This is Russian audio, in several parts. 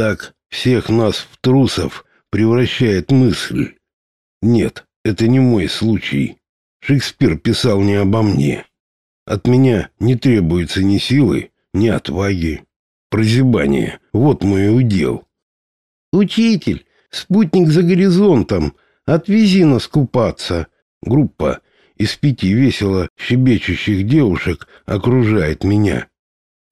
Так всех нас в трусов превращает мысль. Нет, это не мой случай. Шекспир писал не обо мне. От меня не требуется ни силы, ни отваги. Прозябание — вот мой удел. «Учитель, спутник за горизонтом, отвези нас купаться». Группа из пяти весело щебечущих девушек окружает меня.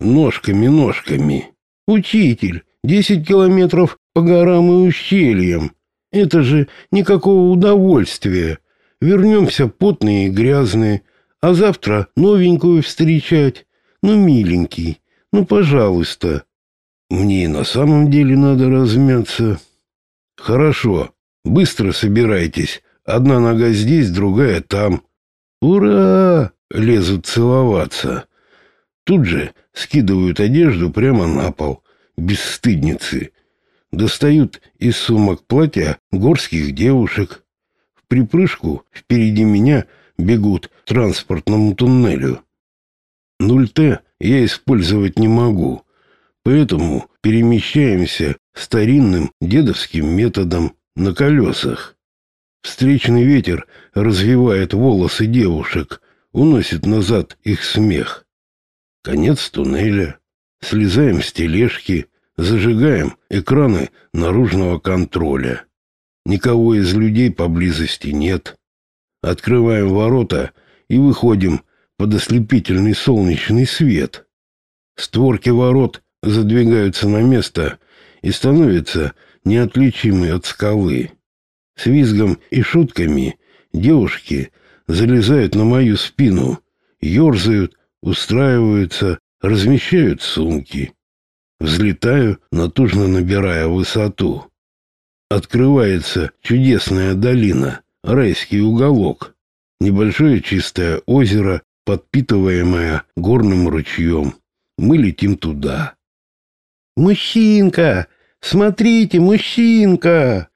Ножками, ножками. «Учитель, десять километров по горам и ущельям. Это же никакого удовольствия. Вернемся потные и грязные, а завтра новенькую встречать. Ну, миленький, ну, пожалуйста. Мне на самом деле надо размяться. Хорошо, быстро собирайтесь. Одна нога здесь, другая там. Ура! Лезут целоваться. Тут же скидывают одежду прямо на пол. Бесстыдницы. Достают из сумок платья горских девушек. В припрыжку впереди меня бегут к транспортному туннелю. 0Т я использовать не могу, поэтому перемещаемся старинным дедовским методом на колесах. Встречный ветер развивает волосы девушек, уносит назад их смех. Конец туннеля. Слезаем с тележки, зажигаем экраны наружного контроля. Никого из людей поблизости нет. Открываем ворота и выходим под ослепительный солнечный свет. Створки ворот задвигаются на место и становятся неотличимы от скалы. С визгом и шутками девушки залезают на мою спину, ерзают, устраиваются, размещают сумки. Взлетаю, натужно набирая высоту. Открывается чудесная долина, райский уголок. Небольшое чистое озеро подпитываемая горным ручьем. Мы летим туда. «Мужчинка! Смотрите, мужчинка!»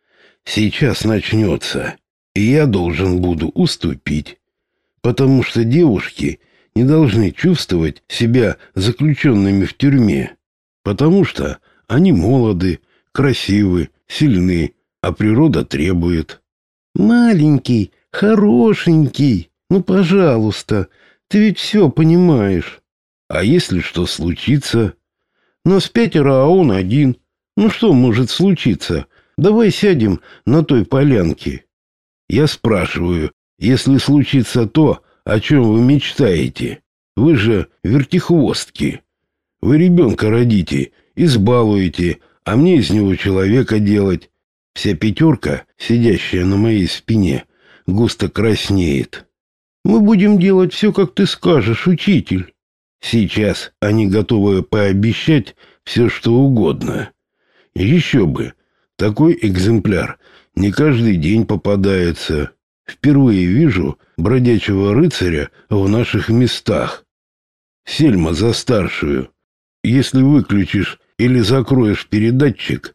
Сейчас начнется, и я должен буду уступить, потому что девушки не должны чувствовать себя заключенными в тюрьме, потому что они молоды, красивы, сильны, а природа требует. «Маленький, хорошенький, ну, пожалуйста, ты ведь все понимаешь. А если что случится? Нас пятеро, а он один. Ну что может случиться? Давай сядем на той полянке. Я спрашиваю, если случится то, о чем вы мечтаете. Вы же вертихвостки. Вы ребенка родите, избалуете, а мне из него человека делать. Вся пятерка, сидящая на моей спине, густо краснеет. Мы будем делать все, как ты скажешь, учитель. Сейчас они готовы пообещать все, что угодно. Еще бы, такой экземпляр не каждый день попадается. Впервые вижу бродячего рыцаря в наших местах. Сельма за старшую. Если выключишь или закроешь передатчик,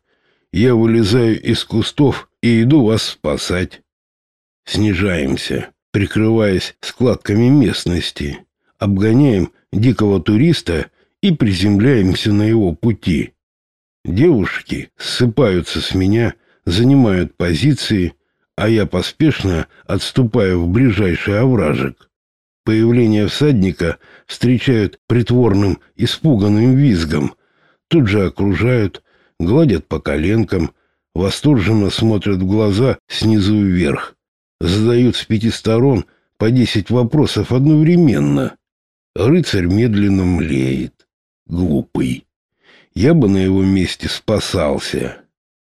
я вылезаю из кустов и иду вас спасать. Снижаемся прикрываясь складками местности, обгоняем дикого туриста и приземляемся на его пути. Девушки ссыпаются с меня, занимают позиции, а я поспешно отступаю в ближайший овражек. Появление всадника встречают притворным, испуганным визгом. Тут же окружают, гладят по коленкам, восторженно смотрят в глаза снизу вверх задают с пяти сторон по десять вопросов одновременно. Рыцарь медленно млеет. Глупый. Я бы на его месте спасался.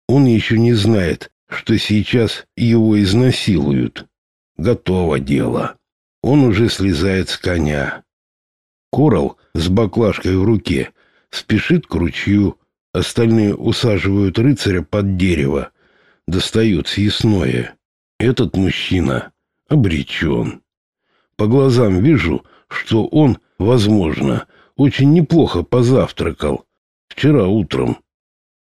Он еще не знает, что сейчас его изнасилуют. Готово дело. Он уже слезает с коня. Корал с баклажкой в руке спешит к ручью. Остальные усаживают рыцаря под дерево. Достают съестное. Этот мужчина обречен. По глазам вижу, что он, возможно, очень неплохо позавтракал вчера утром.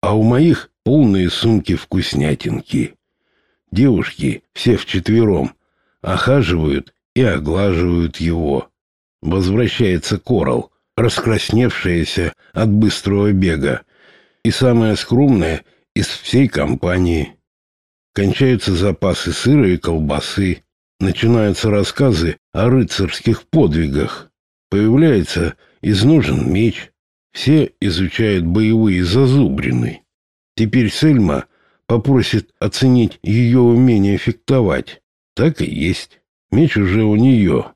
А у моих полные сумки вкуснятинки. Девушки, все вчетвером, охаживают и оглаживают его. Возвращается Корал, раскрасневшаяся от быстрого бега, и самая скромная из всей компании. Кончаются запасы сыра и колбасы. Начинаются рассказы о рыцарских подвигах. Появляется изножен меч. Все изучают боевые зазубрины. Теперь Сельма попросит оценить ее умение фехтовать. Так и есть. Меч уже у нее.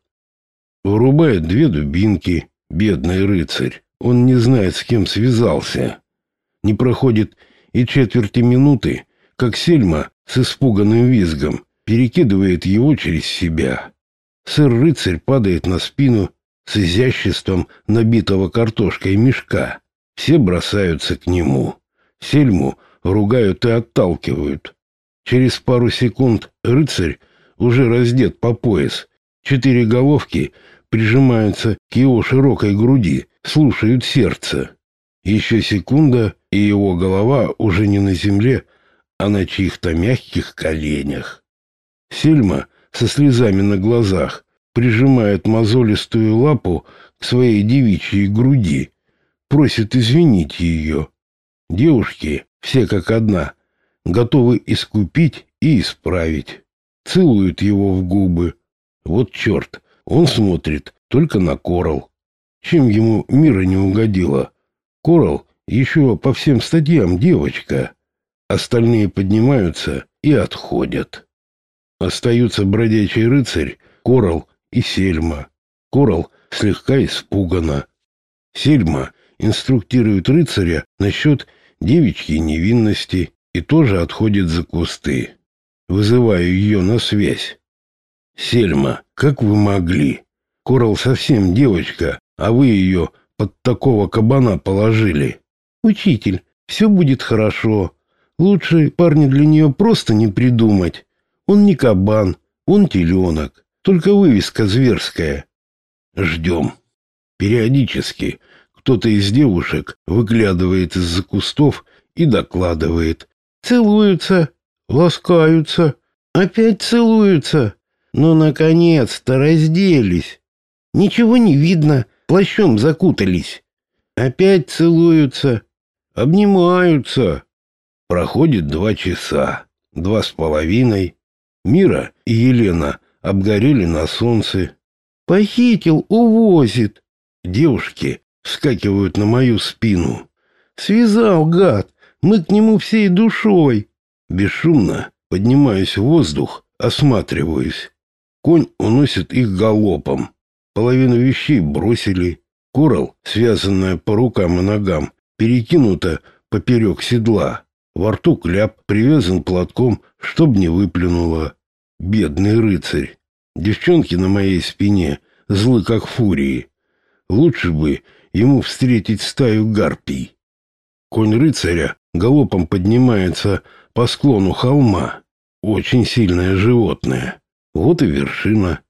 Вырубает две дубинки, бедный рыцарь. Он не знает, с кем связался. Не проходит и четверти минуты, как Сельма с испуганным визгом перекидывает его через себя. Сэр-рыцарь падает на спину с изяществом набитого картошкой мешка. Все бросаются к нему. Сельму ругают и отталкивают. Через пару секунд рыцарь уже раздет по пояс. Четыре головки прижимаются к его широкой груди, слушают сердце. Еще секунда, и его голова уже не на земле, а на чьих-то мягких коленях. Сельма со слезами на глазах прижимает мозолистую лапу к своей девичьей груди, просит извинить ее. Девушки, все как одна, готовы искупить и исправить. Целуют его в губы. Вот черт, он смотрит только на Корал. Чем ему мира не угодило? Корал еще по всем статьям девочка. Остальные поднимаются и отходят. Остаются бродячий рыцарь, Корал и Сельма. Корал слегка испугана. Сельма инструктирует рыцаря насчет девичьей невинности и тоже отходит за кусты. Вызываю ее на связь. Сельма, как вы могли? Корал совсем девочка, а вы ее под такого кабана положили. Учитель, все будет хорошо. Лучше парня для нее просто не придумать. Он не кабан, он теленок. Только вывеска зверская. Ждем. Периодически кто-то из девушек выглядывает из-за кустов и докладывает. Целуются, ласкаются, опять целуются. Но, ну, наконец-то, разделись. Ничего не видно, плащом закутались. Опять целуются, обнимаются. Проходит два часа, два с половиной. Мира и Елена обгорели на солнце. Похитил, увозит. Девушки вскакивают на мою спину. Связал, гад, мы к нему всей душой. Бесшумно поднимаюсь в воздух, осматриваюсь. Конь уносит их галопом. Половину вещей бросили. Курал, связанная по рукам и ногам, перекинута поперек седла. Во рту кляп привязан платком, чтоб не выплюнуло. Бедный рыцарь. Девчонки на моей спине злы, как фурии. Лучше бы ему встретить стаю гарпий. Конь рыцаря галопом поднимается по склону холма. Очень сильное животное. Вот и вершина.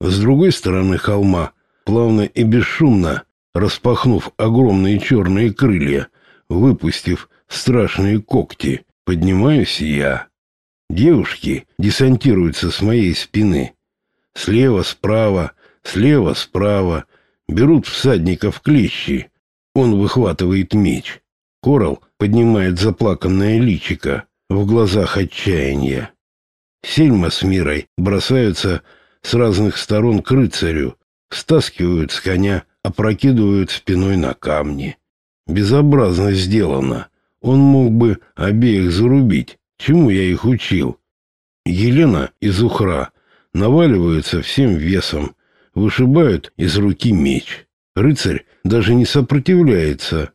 С другой стороны холма, плавно и бесшумно, распахнув огромные черные крылья, выпустив страшные когти, поднимаюсь я. Девушки десантируются с моей спины. Слева, справа, слева, справа. Берут всадников клещи. Он выхватывает меч. Корал поднимает заплаканное личико. В глазах отчаяния. Сельма с Мирой бросаются с разных сторон к рыцарю, стаскивают с коня, опрокидывают спиной на камни. Безобразно сделано. Он мог бы обеих зарубить. Чему я их учил? Елена и Зухра наваливаются всем весом, вышибают из руки меч. Рыцарь даже не сопротивляется.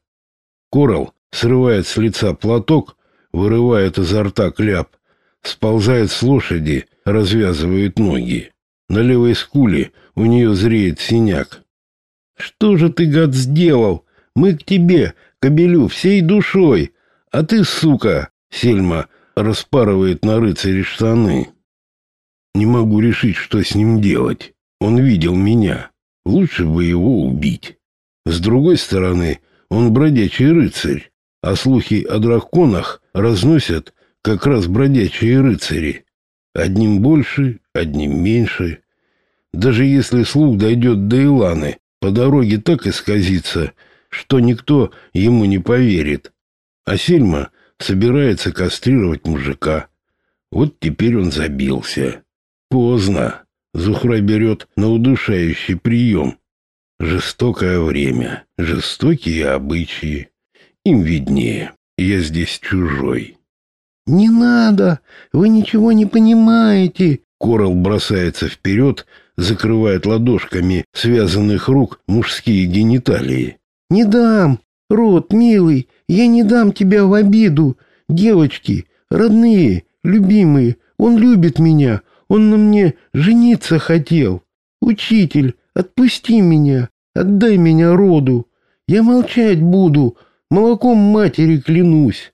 Корал срывает с лица платок, вырывает изо рта кляп, сползает с лошади, развязывает ноги. На левой скуле у нее зреет синяк. «Что же ты, гад, сделал? Мы к тебе, кобелю, всей душой. А ты, сука!» Сельма распарывает на рыцаре штаны. Не могу решить, что с ним делать. Он видел меня. Лучше бы его убить. С другой стороны, он бродячий рыцарь, а слухи о драконах разносят как раз бродячие рыцари. Одним больше, одним меньше. Даже если слух дойдет до Иланы, по дороге так исказится, что никто ему не поверит. А Сельма собирается кастрировать мужика. Вот теперь он забился. Поздно. Зухра берет на удушающий прием. Жестокое время, жестокие обычаи. Им виднее. Я здесь чужой. «Не надо! Вы ничего не понимаете!» Корал бросается вперед, закрывает ладошками связанных рук мужские гениталии. «Не дам! Рот, милый, я не дам тебя в обиду! Девочки, родные, любимые, он любит меня, он на мне жениться хотел! Учитель, отпусти меня, отдай меня роду! Я молчать буду, молоком матери клянусь!»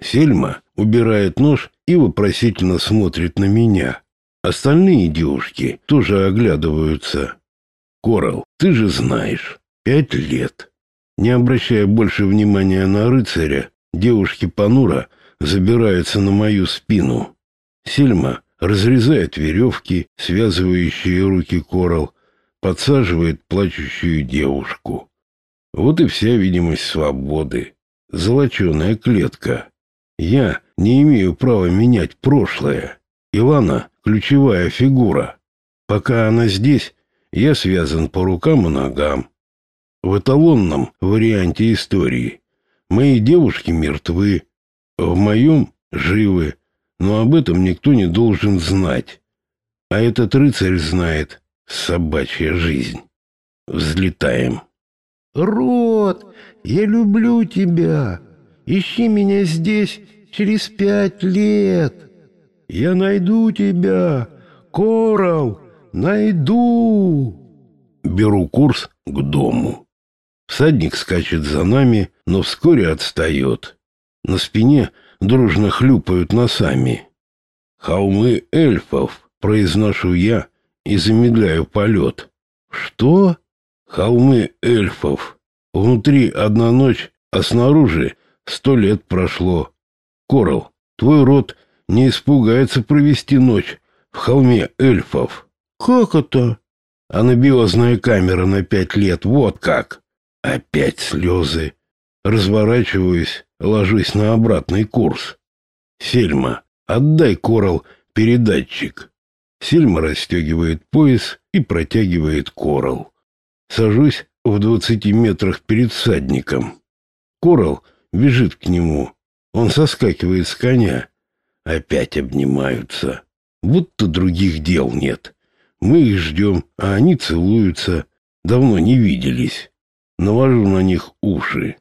Сельма убирает нож и вопросительно смотрит на меня. Остальные девушки тоже оглядываются. Корал, ты же знаешь, пять лет. Не обращая больше внимания на рыцаря, девушки понуро забираются на мою спину. Сельма разрезает веревки, связывающие руки Корал, подсаживает плачущую девушку. Вот и вся видимость свободы. Золоченая клетка. Я не имею права менять прошлое. Ивана — ключевая фигура. Пока она здесь, я связан по рукам и ногам. В эталонном варианте истории мои девушки мертвы, в моем живы, но об этом никто не должен знать. А этот рыцарь знает собачья жизнь. Взлетаем. Рот, я люблю тебя. Ищи меня здесь через пять лет. Я найду тебя, Корал, найду. Беру курс к дому. Всадник скачет за нами, но вскоре отстает. На спине дружно хлюпают носами. «Холмы эльфов», — произношу я и замедляю полет. «Что?» «Холмы эльфов. Внутри одна ночь, а снаружи Сто лет прошло. Корал, твой род не испугается провести ночь в холме эльфов. Как это? Анабиозная камера на пять лет, вот как. Опять слезы. Разворачиваюсь, ложусь на обратный курс. Сельма, отдай Корал передатчик. Сельма расстегивает пояс и протягивает Корал. Сажусь в двадцати метрах перед всадником. Корал — бежит к нему. Он соскакивает с коня. Опять обнимаются. Будто других дел нет. Мы их ждем, а они целуются. Давно не виделись. Навожу на них уши.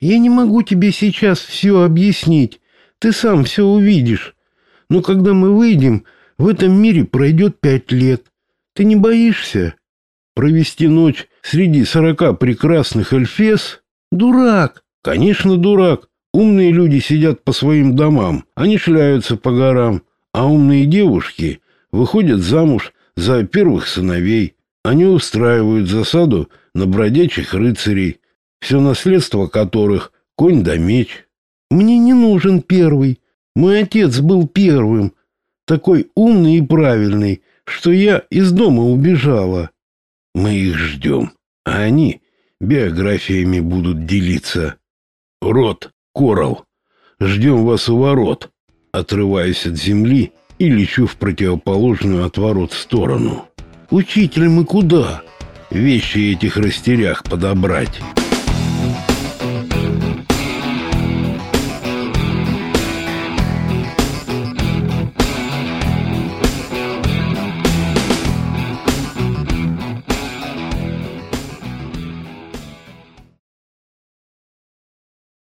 Я не могу тебе сейчас все объяснить. Ты сам все увидишь. Но когда мы выйдем, в этом мире пройдет пять лет. Ты не боишься? Провести ночь среди сорока прекрасных эльфес? Дурак! Конечно, дурак. Умные люди сидят по своим домам, они шляются по горам, а умные девушки выходят замуж за первых сыновей. Они устраивают засаду на бродячих рыцарей, все наследство которых — конь да меч. Мне не нужен первый. Мой отец был первым, такой умный и правильный, что я из дома убежала. Мы их ждем, а они биографиями будут делиться. Рот, Корал, ждем вас у ворот. Отрываюсь от земли и лечу в противоположную от ворот сторону. Учитель, мы куда? Вещи этих растерях подобрать.